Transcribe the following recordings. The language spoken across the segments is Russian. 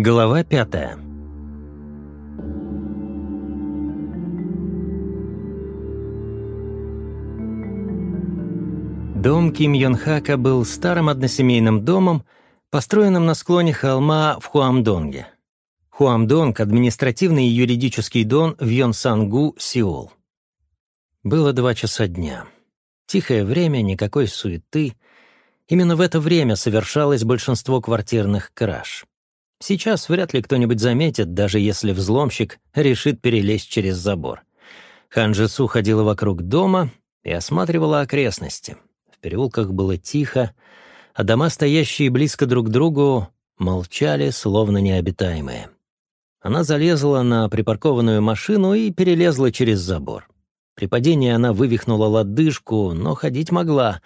Глава пятая. Дом Ким Йон Хака был старым односемейным домом, построенным на склоне холма в Хуамдонге. Хуамдонг — административный и юридический дон в Йонсангу, Сеул. Было два часа дня. Тихое время, никакой суеты. Именно в это время совершалось большинство квартирных краж. Сейчас вряд ли кто-нибудь заметит, даже если взломщик решит перелезть через забор. Хан Джису ходила вокруг дома и осматривала окрестности. В переулках было тихо, а дома, стоящие близко друг к другу, молчали, словно необитаемые. Она залезла на припаркованную машину и перелезла через забор. При падении она вывихнула лодыжку, но ходить могла.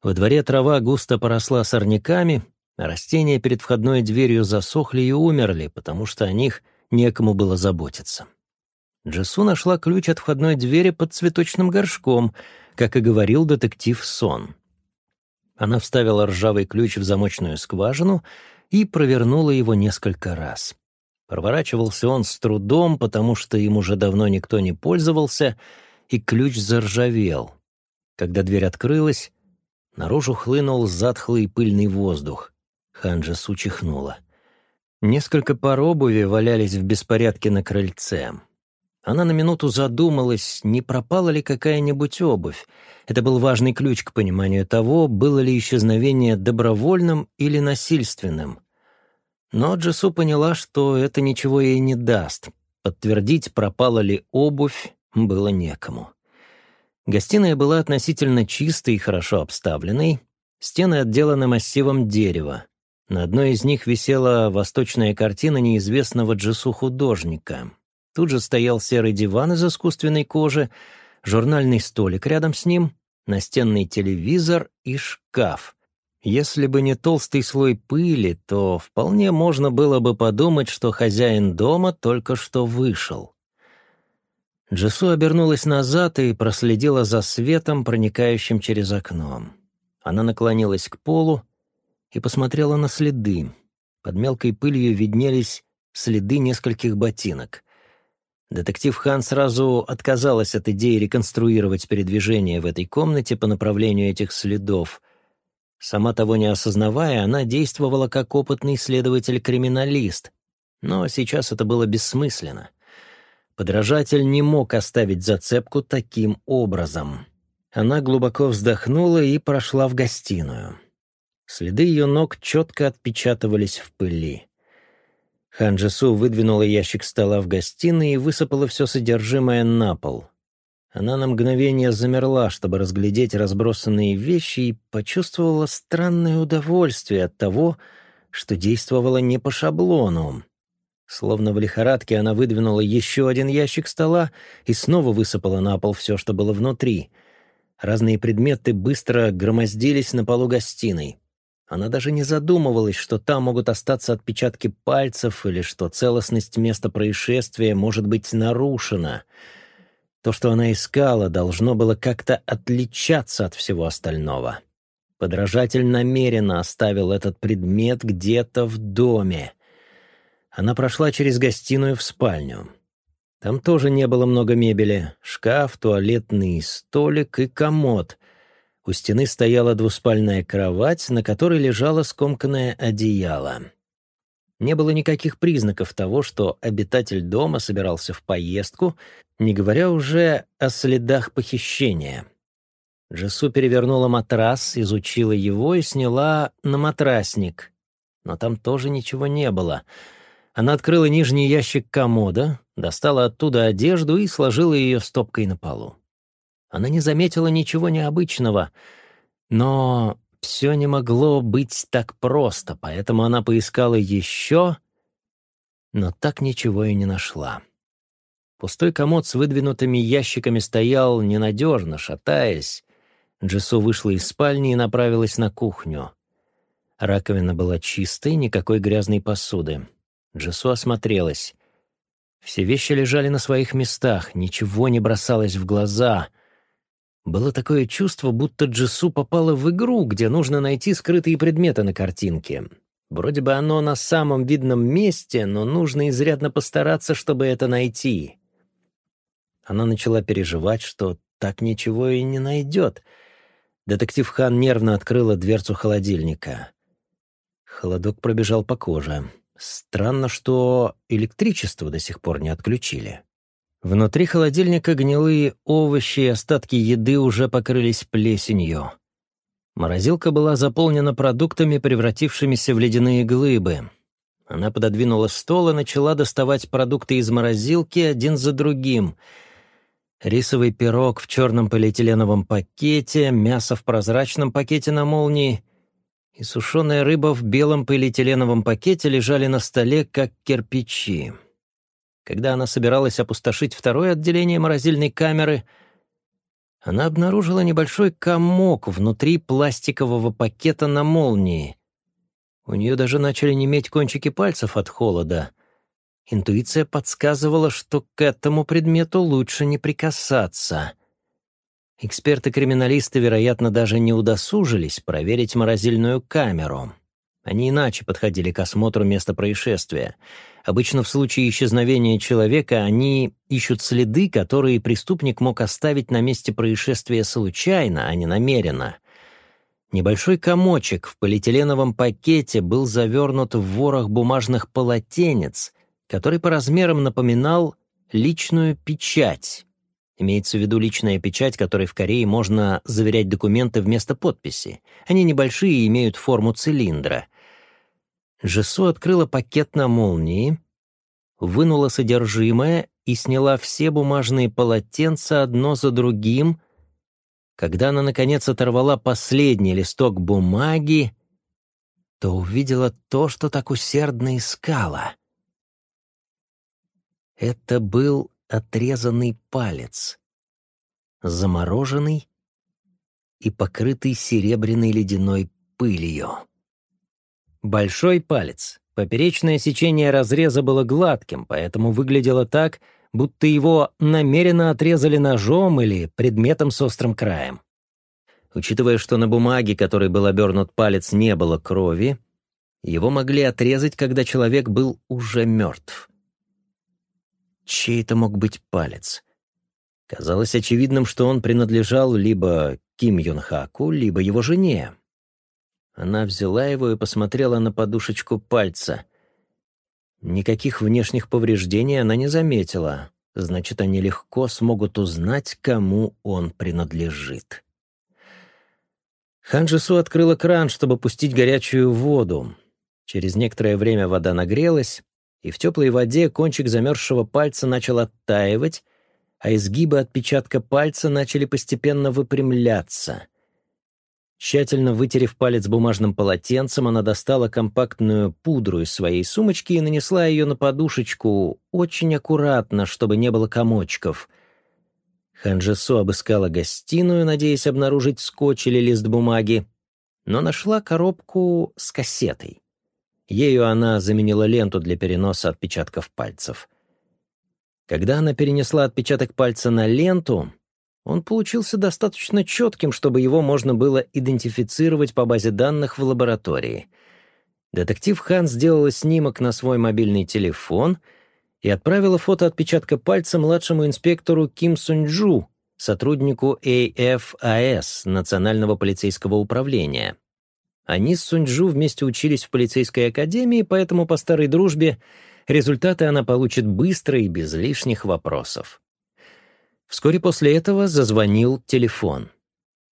Во дворе трава густо поросла сорняками, Растения перед входной дверью засохли и умерли, потому что о них некому было заботиться. Джессу нашла ключ от входной двери под цветочным горшком, как и говорил детектив Сон. Она вставила ржавый ключ в замочную скважину и провернула его несколько раз. Проворачивался он с трудом, потому что им уже давно никто не пользовался, и ключ заржавел. Когда дверь открылась, наружу хлынул затхлый пыльный воздух. Ханджа чихнула. Несколько пар обуви валялись в беспорядке на крыльце. Она на минуту задумалась, не пропала ли какая-нибудь обувь. Это был важный ключ к пониманию того, было ли исчезновение добровольным или насильственным. Но Джесу поняла, что это ничего ей не даст. Подтвердить, пропала ли обувь, было некому. Гостиная была относительно чистой и хорошо обставленной, стены отделаны массивом дерева. На одной из них висела восточная картина неизвестного джису-художника. Тут же стоял серый диван из искусственной кожи, журнальный столик рядом с ним, настенный телевизор и шкаф. Если бы не толстый слой пыли, то вполне можно было бы подумать, что хозяин дома только что вышел. Джису обернулась назад и проследила за светом, проникающим через окно. Она наклонилась к полу, и посмотрела на следы. Под мелкой пылью виднелись следы нескольких ботинок. Детектив Хан сразу отказалась от идеи реконструировать передвижение в этой комнате по направлению этих следов. Сама того не осознавая, она действовала как опытный следователь-криминалист. Но сейчас это было бессмысленно. Подражатель не мог оставить зацепку таким образом. Она глубоко вздохнула и прошла в гостиную. Следы ее ног четко отпечатывались в пыли. Ханджесу выдвинула ящик стола в гостиной и высыпала все содержимое на пол. Она на мгновение замерла, чтобы разглядеть разбросанные вещи, и почувствовала странное удовольствие от того, что действовала не по шаблону. Словно в лихорадке она выдвинула еще один ящик стола и снова высыпала на пол все, что было внутри. Разные предметы быстро громоздились на полу гостиной. Она даже не задумывалась, что там могут остаться отпечатки пальцев или что целостность места происшествия может быть нарушена. То, что она искала, должно было как-то отличаться от всего остального. Подражатель намеренно оставил этот предмет где-то в доме. Она прошла через гостиную в спальню. Там тоже не было много мебели. Шкаф, туалетный столик и комод — у стены стояла двуспальная кровать, на которой лежало скомканное одеяло. Не было никаких признаков того, что обитатель дома собирался в поездку, не говоря уже о следах похищения. Джессу перевернула матрас, изучила его и сняла на матрасник. Но там тоже ничего не было. Она открыла нижний ящик комода, достала оттуда одежду и сложила ее стопкой на полу. Она не заметила ничего необычного, но все не могло быть так просто, поэтому она поискала еще, но так ничего и не нашла. Пустой комод с выдвинутыми ящиками стоял ненадежно, шатаясь. Джессу вышла из спальни и направилась на кухню. Раковина была чистой, никакой грязной посуды. Джессу осмотрелась. Все вещи лежали на своих местах, ничего не бросалось в глаза — было такое чувство, будто Джису попала в игру, где нужно найти скрытые предметы на картинке. Вроде бы оно на самом видном месте, но нужно изрядно постараться, чтобы это найти. Она начала переживать, что так ничего и не найдет. Детектив Хан нервно открыла дверцу холодильника. Холодок пробежал по коже. Странно, что электричество до сих пор не отключили. Внутри холодильника гнилые овощи и остатки еды уже покрылись плесенью. Морозилка была заполнена продуктами, превратившимися в ледяные глыбы. Она пододвинула стол и начала доставать продукты из морозилки один за другим. Рисовый пирог в черном полиэтиленовом пакете, мясо в прозрачном пакете на молнии и сушеная рыба в белом полиэтиленовом пакете лежали на столе, как кирпичи. Когда она собиралась опустошить второе отделение морозильной камеры — она обнаружила небольшой комок внутри пластикового пакета на молнии. У нее даже начали неметь кончики пальцев от холода. Интуиция подсказывала, что к этому предмету лучше не прикасаться. Эксперты-криминалисты, вероятно, даже не удосужились проверить морозильную камеру. Они иначе подходили к осмотру места происшествия — Обычно в случае исчезновения человека они ищут следы, которые преступник мог оставить на месте происшествия случайно, а не намеренно. Небольшой комочек в полиэтиленовом пакете был завернут в ворох бумажных полотенец, который по размерам напоминал личную печать. Имеется в виду личная печать, которой в Корее можно заверять документы вместо подписи. Они небольшие и имеют форму цилиндра — Жесу открыла пакет на молнии, вынула содержимое и сняла все бумажные полотенца одно за другим. Когда она, наконец, оторвала последний листок бумаги, то увидела то, что так усердно искала. Это был отрезанный палец, замороженный и покрытый серебряной ледяной пылью. Большой палец. Поперечное сечение разреза было гладким, поэтому выглядело так, будто его намеренно отрезали ножом или предметом с острым краем. Учитывая, что на бумаге, которой был обернут палец, не было крови, его могли отрезать, когда человек был уже мертв. Чей это мог быть палец? Казалось очевидным, что он принадлежал либо Ким Юн Хаку, либо его жене, она взяла его и посмотрела на подушечку пальца. Никаких внешних повреждений она не заметила. Значит, они легко смогут узнать, кому он принадлежит. Ханжису открыла кран, чтобы пустить горячую воду. Через некоторое время вода нагрелась, и в теплой воде кончик замерзшего пальца начал оттаивать, а изгибы отпечатка пальца начали постепенно выпрямляться. Тщательно вытерев палец бумажным полотенцем, она достала компактную пудру из своей сумочки и нанесла ее на подушечку очень аккуратно, чтобы не было комочков. Ханжесу обыскала гостиную, надеясь обнаружить скотч или лист бумаги, но нашла коробку с кассетой. Ею она заменила ленту для переноса отпечатков пальцев. Когда она перенесла отпечаток пальца на ленту, он получился достаточно четким, чтобы его можно было идентифицировать по базе данных в лаборатории. Детектив Хан сделала снимок на свой мобильный телефон и отправила фото отпечатка пальца младшему инспектору Ким Сунджу, сотруднику AFAS, Национального полицейского управления. Они с Сунджу вместе учились в полицейской академии, поэтому по старой дружбе результаты она получит быстро и без лишних вопросов. Вскоре после этого зазвонил телефон.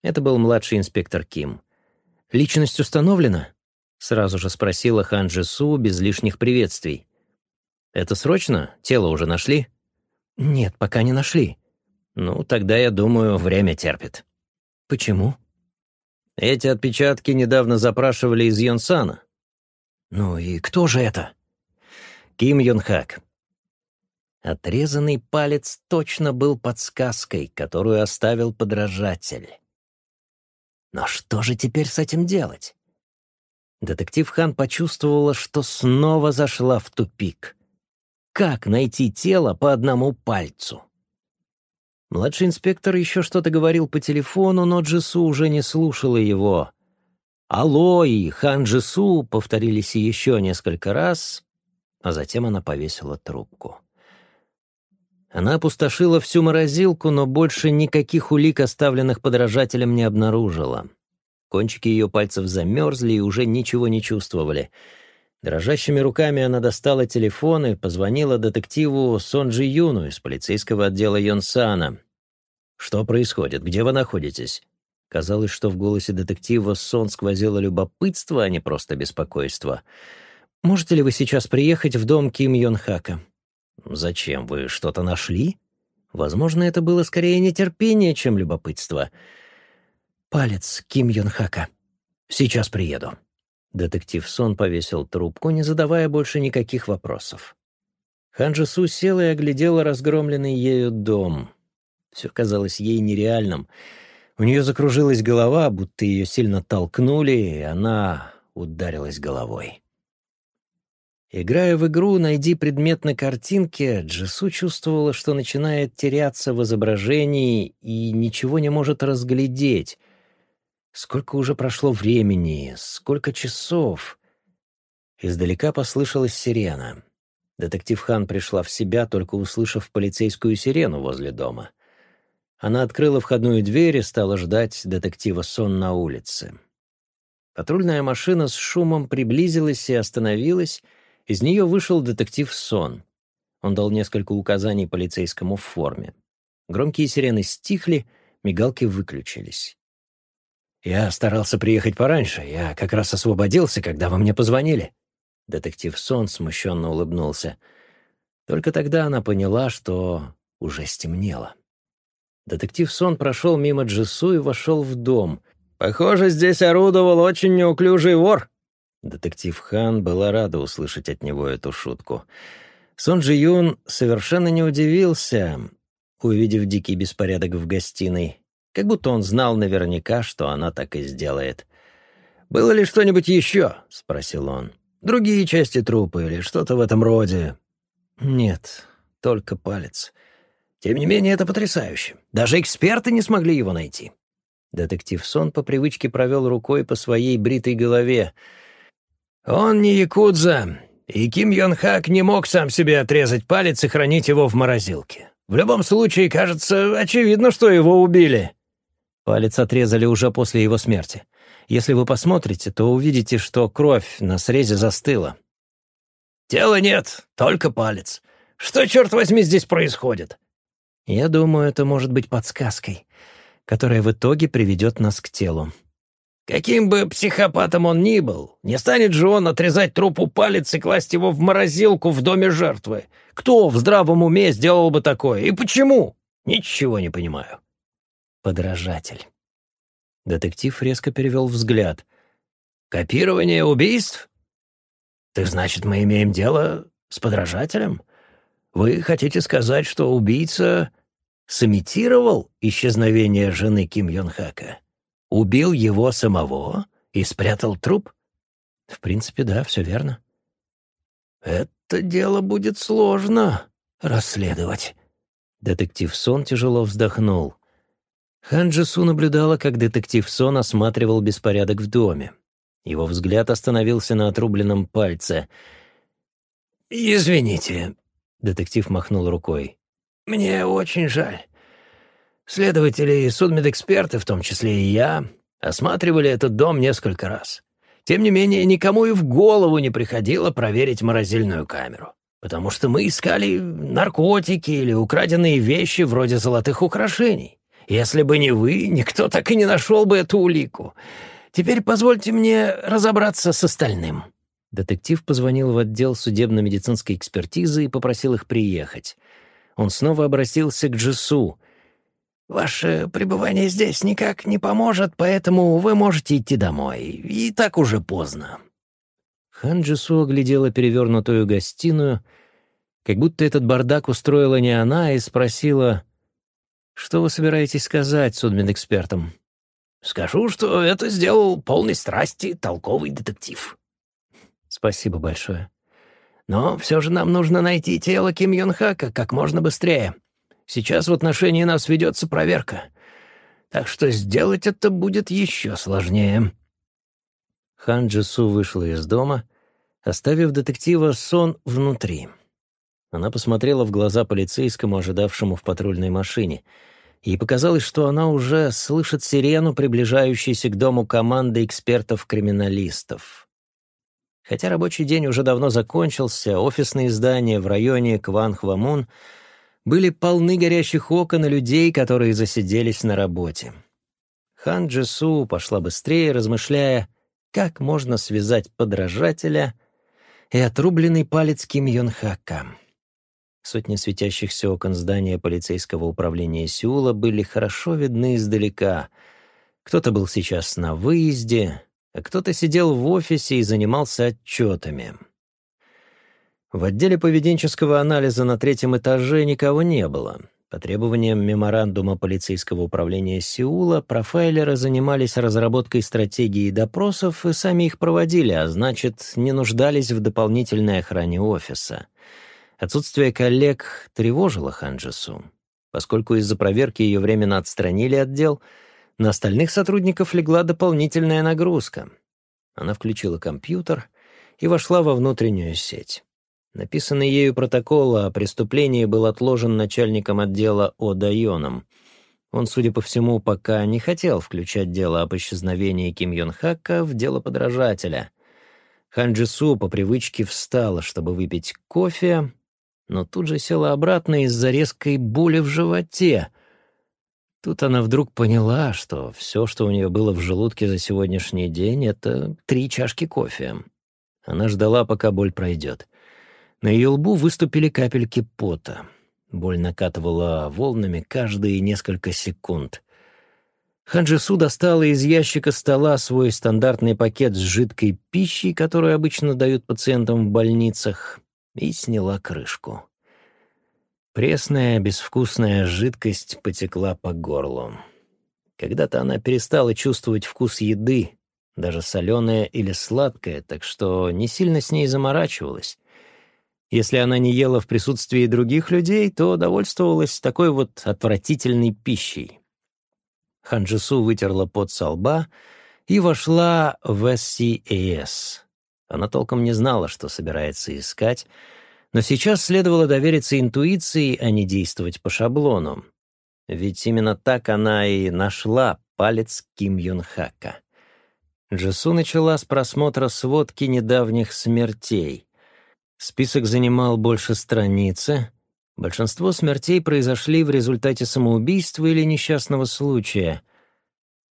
Это был младший инспектор Ким. «Личность установлена?» — сразу же спросила Хан Джису без лишних приветствий. «Это срочно? Тело уже нашли?» «Нет, пока не нашли». «Ну, тогда, я думаю, время терпит». «Почему?» «Эти отпечатки недавно запрашивали из Йонсана». «Ну и кто же это?» «Ким Йонхак. Отрезанный палец точно был подсказкой, которую оставил подражатель. Но что же теперь с этим делать? Детектив Хан почувствовала, что снова зашла в тупик. Как найти тело по одному пальцу? Младший инспектор еще что-то говорил по телефону, но Джису уже не слушала его. «Алло» и «Хан Джису» повторились еще несколько раз, а затем она повесила трубку. Она опустошила всю морозилку, но больше никаких улик, оставленных подражателем, не обнаружила. Кончики ее пальцев замерзли и уже ничего не чувствовали. Дрожащими руками она достала телефон и позвонила детективу Сонджи Юну из полицейского отдела Йонсана. «Что происходит? Где вы находитесь?» Казалось, что в голосе детектива сон сквозило любопытство, а не просто беспокойство. «Можете ли вы сейчас приехать в дом Ким Йон Хака?» «Зачем? Вы что-то нашли?» Возможно, это было скорее нетерпение, чем любопытство. «Палец Ким Йон Хака. Сейчас приеду». Детектив Сон повесил трубку, не задавая больше никаких вопросов. Ханджи Су села и оглядела разгромленный ею дом. Все казалось ей нереальным. У нее закружилась голова, будто ее сильно толкнули, и она ударилась головой. Играя в игру «Найди предмет на картинке», Джису чувствовала, что начинает теряться в изображении и ничего не может разглядеть. Сколько уже прошло времени, сколько часов. Издалека послышалась сирена. Детектив Хан пришла в себя, только услышав полицейскую сирену возле дома. Она открыла входную дверь и стала ждать детектива Сон на улице. Патрульная машина с шумом приблизилась и остановилась, из нее вышел детектив Сон. Он дал несколько указаний полицейскому в форме. Громкие сирены стихли, мигалки выключились. «Я старался приехать пораньше. Я как раз освободился, когда вы мне позвонили». Детектив Сон смущенно улыбнулся. Только тогда она поняла, что уже стемнело. Детектив Сон прошел мимо Джису и вошел в дом. «Похоже, здесь орудовал очень неуклюжий вор», Детектив Хан была рада услышать от него эту шутку. Сон Джи Юн совершенно не удивился, увидев дикий беспорядок в гостиной, как будто он знал наверняка, что она так и сделает. «Было ли что-нибудь еще?» — спросил он. «Другие части трупа или что-то в этом роде?» «Нет, только палец. Тем не менее, это потрясающе. Даже эксперты не смогли его найти». Детектив Сон по привычке провел рукой по своей бритой голове — «Он не якудза, и Ким Йон Хак не мог сам себе отрезать палец и хранить его в морозилке. В любом случае, кажется, очевидно, что его убили». Палец отрезали уже после его смерти. Если вы посмотрите, то увидите, что кровь на срезе застыла. «Тела нет, только палец. Что, черт возьми, здесь происходит?» Я думаю, это может быть подсказкой, которая в итоге приведет нас к телу. Каким бы психопатом он ни был, не станет же он отрезать трупу палец и класть его в морозилку в доме жертвы. Кто в здравом уме сделал бы такое? И почему? Ничего не понимаю. Подражатель. Детектив резко перевел взгляд. Копирование убийств? Так значит, мы имеем дело с подражателем? Вы хотите сказать, что убийца сымитировал исчезновение жены Ким Йон Хака? Убил его самого и спрятал труп? В принципе, да, все верно. Это дело будет сложно расследовать. Детектив Сон тяжело вздохнул. Хан Джису наблюдала, как детектив Сон осматривал беспорядок в доме. Его взгляд остановился на отрубленном пальце. «Извините», — детектив махнул рукой. «Мне очень жаль. Следователи и судмедэксперты, в том числе и я, осматривали этот дом несколько раз. Тем не менее, никому и в голову не приходило проверить морозильную камеру, потому что мы искали наркотики или украденные вещи вроде золотых украшений. Если бы не вы, никто так и не нашел бы эту улику. Теперь позвольте мне разобраться с остальным». Детектив позвонил в отдел судебно-медицинской экспертизы и попросил их приехать. Он снова обратился к Джису, Ваше пребывание здесь никак не поможет, поэтому вы можете идти домой. И так уже поздно». Хан Джису оглядела перевернутую гостиную, как будто этот бардак устроила не она, и спросила, «Что вы собираетесь сказать судмедэкспертам?» «Скажу, что это сделал полный страсти толковый детектив». «Спасибо большое. Но все же нам нужно найти тело Ким Йон Хака как можно быстрее. Сейчас в отношении нас ведется проверка. Так что сделать это будет еще сложнее». Хан Джису вышла из дома, оставив детектива сон внутри. Она посмотрела в глаза полицейскому, ожидавшему в патрульной машине. Ей показалось, что она уже слышит сирену, приближающуюся к дому команды экспертов-криминалистов. Хотя рабочий день уже давно закончился, офисные здания в районе Кванхвамун были полны горящих окон и людей, которые засиделись на работе. Хан Джису пошла быстрее, размышляя, как можно связать подражателя и отрубленный палец Ким Йон Хака. Сотни светящихся окон здания полицейского управления Сеула были хорошо видны издалека. Кто-то был сейчас на выезде, а кто-то сидел в офисе и занимался отчетами. В отделе поведенческого анализа на третьем этаже никого не было — по требованиям меморандума полицейского управления Сеула, профайлеры занимались разработкой стратегии допросов и сами их проводили, а значит, не нуждались в дополнительной охране офиса. Отсутствие коллег тревожило Ханджису. Поскольку из-за проверки ее временно отстранили от дел, на остальных сотрудников легла дополнительная нагрузка. Она включила компьютер и вошла во внутреннюю сеть. Написанный ею протокол о преступлении был отложен начальником отдела О. Дайоном. Он, судя по всему, пока не хотел включать дело об исчезновении Ким Йон Хака в дело подражателя. Хан Джису по привычке встала, чтобы выпить кофе, но тут же села обратно из-за резкой боли в животе. Тут она вдруг поняла, что все, что у нее было в желудке за сегодняшний день, — это три чашки кофе. Она ждала, пока боль пройдет. На ее лбу выступили капельки пота. Боль накатывала волнами каждые несколько секунд. Ханджису достала из ящика стола свой стандартный пакет с жидкой пищей, которую обычно дают пациентам в больницах, и сняла крышку. Пресная, безвкусная жидкость потекла по горлу. Когда-то она перестала чувствовать вкус еды, даже соленая или сладкая, так что не сильно с ней заморачивалась. Если она не ела в присутствии других людей, то довольствовалась такой вот отвратительной пищей. Ханджису вытерла пот со лба и вошла в SCAS. Она толком не знала, что собирается искать, но сейчас следовало довериться интуиции, а не действовать по шаблону. Ведь именно так она и нашла палец Ким Юн Хака. Джису начала с просмотра сводки недавних смертей. Список занимал больше страницы. Большинство смертей произошли в результате самоубийства или несчастного случая.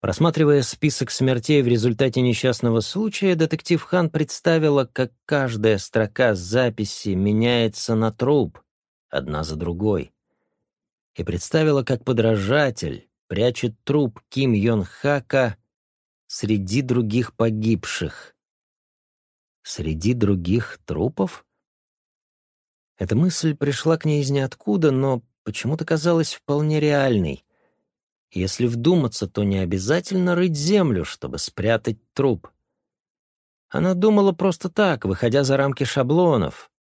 Просматривая список смертей в результате несчастного случая, детектив Хан представила, как каждая строка записи меняется на труп, одна за другой. И представила, как подражатель прячет труп Ким Йон Хака среди других погибших. Среди других трупов? Эта мысль пришла к ней из ниоткуда, но почему-то казалась вполне реальной. Если вдуматься, то не обязательно рыть землю, чтобы спрятать труп. Она думала просто так, выходя за рамки шаблонов.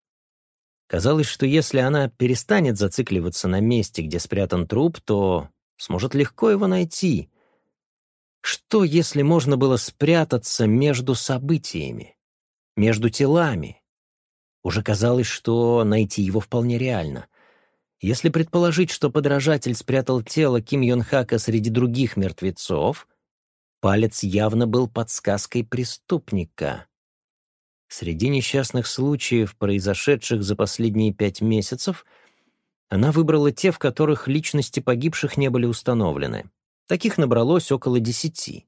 Казалось, что если она перестанет зацикливаться на месте, где спрятан труп, то сможет легко его найти. Что, если можно было спрятаться между событиями, между телами? Уже казалось, что найти его вполне реально. Если предположить, что подражатель спрятал тело Ким Йон Хака среди других мертвецов, палец явно был подсказкой преступника. Среди несчастных случаев, произошедших за последние пять месяцев, она выбрала те, в которых личности погибших не были установлены. Таких набралось около десяти.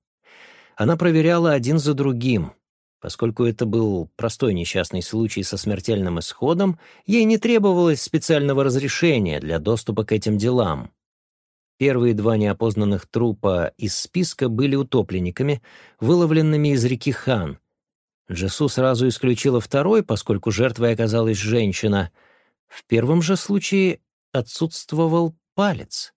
Она проверяла один за другим, Поскольку это был простой несчастный случай со смертельным исходом, ей не требовалось специального разрешения для доступа к этим делам. Первые два неопознанных трупа из списка были утопленниками, выловленными из реки Хан. Джесу сразу исключила второй, поскольку жертвой оказалась женщина. В первом же случае отсутствовал палец.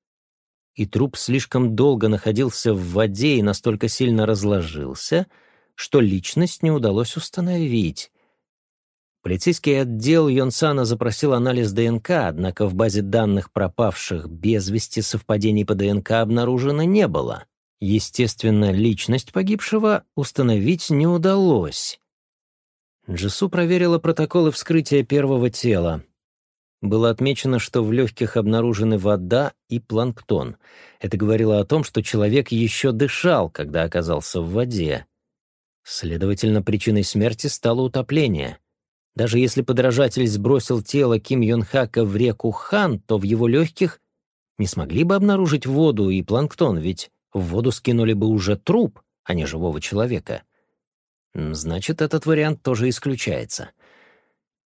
И труп слишком долго находился в воде и настолько сильно разложился — что личность не удалось установить. Полицейский отдел Йонсана запросил анализ ДНК, однако в базе данных пропавших без вести совпадений по ДНК обнаружено не было. Естественно, личность погибшего установить не удалось. Джису проверила протоколы вскрытия первого тела. Было отмечено, что в легких обнаружены вода и планктон. Это говорило о том, что человек еще дышал, когда оказался в воде. Следовательно, причиной смерти стало утопление. Даже если подражатель сбросил тело Ким Йон Хака в реку Хан, то в его легких не смогли бы обнаружить воду и планктон, ведь в воду скинули бы уже труп, а не живого человека. Значит, этот вариант тоже исключается.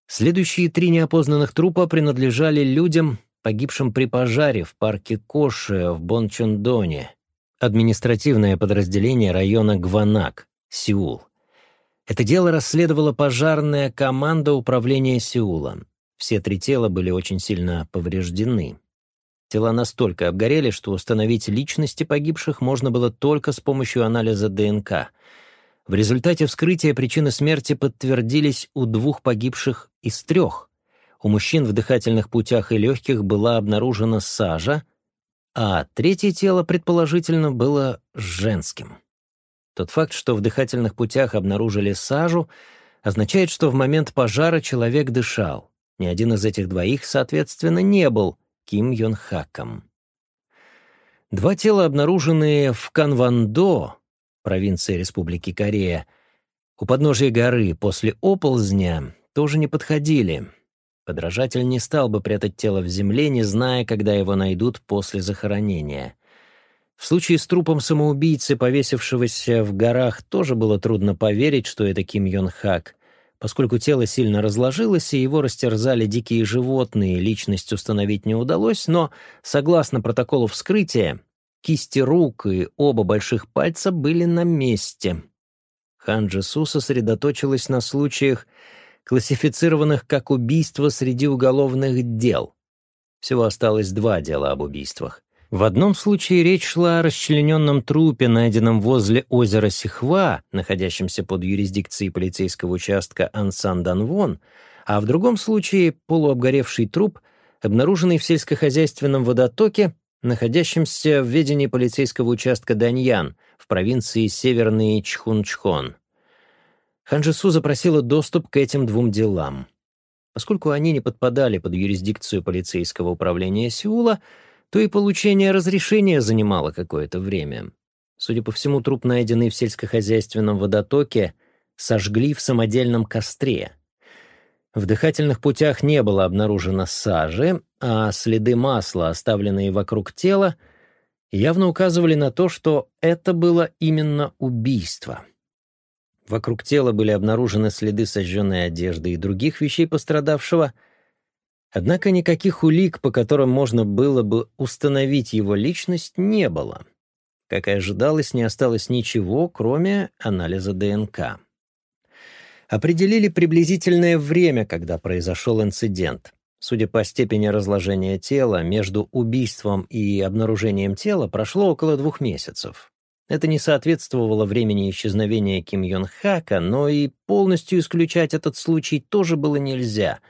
Следующие три неопознанных трупа принадлежали людям, погибшим при пожаре в парке Коши в Бончондоне, административное подразделение района Гванак, Сеул. Это дело расследовала пожарная команда управления Сеула. Все три тела были очень сильно повреждены. Тела настолько обгорели, что установить личности погибших можно было только с помощью анализа ДНК. В результате вскрытия причины смерти подтвердились у двух погибших из трех. У мужчин в дыхательных путях и легких была обнаружена сажа, а третье тело, предположительно, было женским. Тот факт, что в дыхательных путях обнаружили сажу, означает, что в момент пожара человек дышал. Ни один из этих двоих, соответственно, не был Ким Йон Хаком. Два тела, обнаруженные в Канвандо, провинции Республики Корея, у подножия горы после оползня, тоже не подходили. Подражатель не стал бы прятать тело в земле, не зная, когда его найдут после захоронения. В случае с трупом самоубийцы, повесившегося в горах, тоже было трудно поверить, что это Ким Йон Хак, поскольку тело сильно разложилось и его растерзали дикие животные, личность установить не удалось, но, согласно протоколу вскрытия, кисти рук и оба больших пальца были на месте. Хан Джису сосредоточилась на случаях, классифицированных как убийство среди уголовных дел. Всего осталось два дела об убийствах. В одном случае речь шла о расчлененном трупе, найденном возле озера Сихва, находящемся под юрисдикцией полицейского участка Ансан-Данвон, а в другом случае полуобгоревший труп, обнаруженный в сельскохозяйственном водотоке, находящемся в ведении полицейского участка Даньян в провинции Северный Чхунчхон. Ханжису запросила доступ к этим двум делам. Поскольку они не подпадали под юрисдикцию полицейского управления Сеула, то и получение разрешения занимало какое-то время. Судя по всему, труп, найденный в сельскохозяйственном водотоке, сожгли в самодельном костре. В дыхательных путях не было обнаружено сажи, а следы масла, оставленные вокруг тела, явно указывали на то, что это было именно убийство. Вокруг тела были обнаружены следы сожженной одежды и других вещей пострадавшего — Однако никаких улик, по которым можно было бы установить его личность, не было. Как и ожидалось, не осталось ничего, кроме анализа ДНК. Определили приблизительное время, когда произошел инцидент. Судя по степени разложения тела, между убийством и обнаружением тела прошло около двух месяцев. Это не соответствовало времени исчезновения Ким Йон Хака, но и полностью исключать этот случай тоже было нельзя —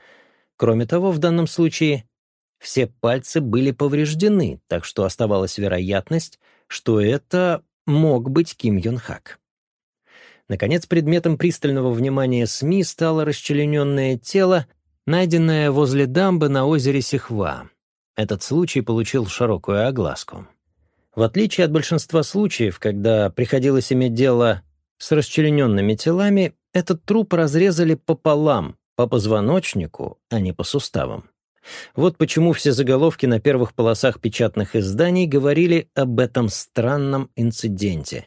Кроме того, в данном случае все пальцы были повреждены, так что оставалась вероятность, что это мог быть Ким Йон Хак. Наконец, предметом пристального внимания СМИ стало расчлененное тело, найденное возле дамбы на озере Сихва. Этот случай получил широкую огласку. В отличие от большинства случаев, когда приходилось иметь дело с расчлененными телами, этот труп разрезали пополам, по позвоночнику, а не по суставам. Вот почему все заголовки на первых полосах печатных изданий говорили об этом странном инциденте.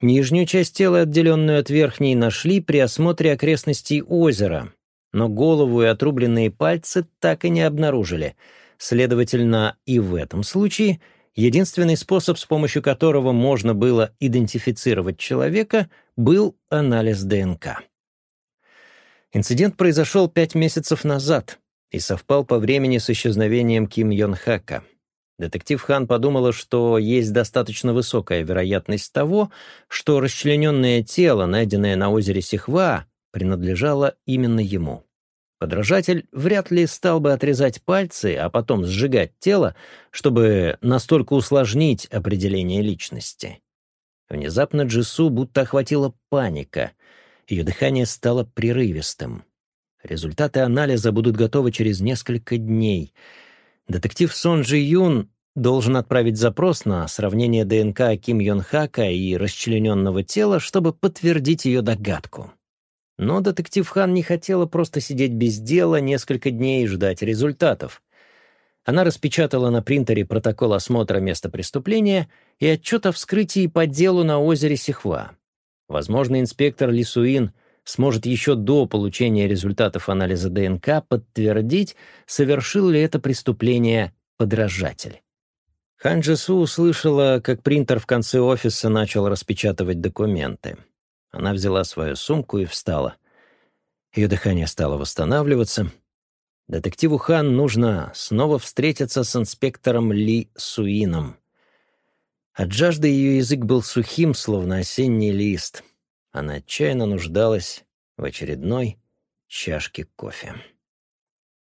Нижнюю часть тела, отделенную от верхней, нашли при осмотре окрестностей озера, но голову и отрубленные пальцы так и не обнаружили. Следовательно, и в этом случае единственный способ, с помощью которого можно было идентифицировать человека, был анализ ДНК. Инцидент произошел пять месяцев назад и совпал по времени с исчезновением Ким Йон Хака. Детектив Хан подумала, что есть достаточно высокая вероятность того, что расчлененное тело, найденное на озере Сихва, принадлежало именно ему. Подражатель вряд ли стал бы отрезать пальцы, а потом сжигать тело, чтобы настолько усложнить определение личности. Внезапно Джису будто охватила паника. Ее дыхание стало прерывистым. Результаты анализа будут готовы через несколько дней. Детектив Сон Джи Юн должен отправить запрос на сравнение ДНК Ким Йон Хака и расчлененного тела, чтобы подтвердить ее догадку. Но детектив Хан не хотела просто сидеть без дела несколько дней и ждать результатов. Она распечатала на принтере протокол осмотра места преступления и отчет о вскрытии по делу на озере Сихва. Возможно, инспектор Лисуин — сможет еще до получения результатов анализа ДНК подтвердить, совершил ли это преступление подражатель. Хан Джису услышала, как принтер в конце офиса начал распечатывать документы. Она взяла свою сумку и встала. Ее дыхание стало восстанавливаться. Детективу Хан нужно снова встретиться с инспектором Ли Суином. От жажды ее язык был сухим, словно осенний лист — она отчаянно нуждалась в очередной чашке кофе.